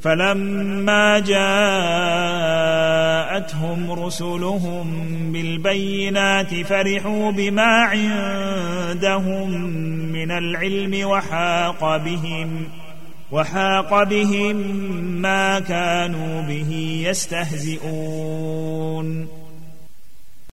فلما جاءتهم رسلهم بالبينات فرحوا بما عندهم من العلم وحاق بهم وحاق بهم ما كانوا به يستهزئون.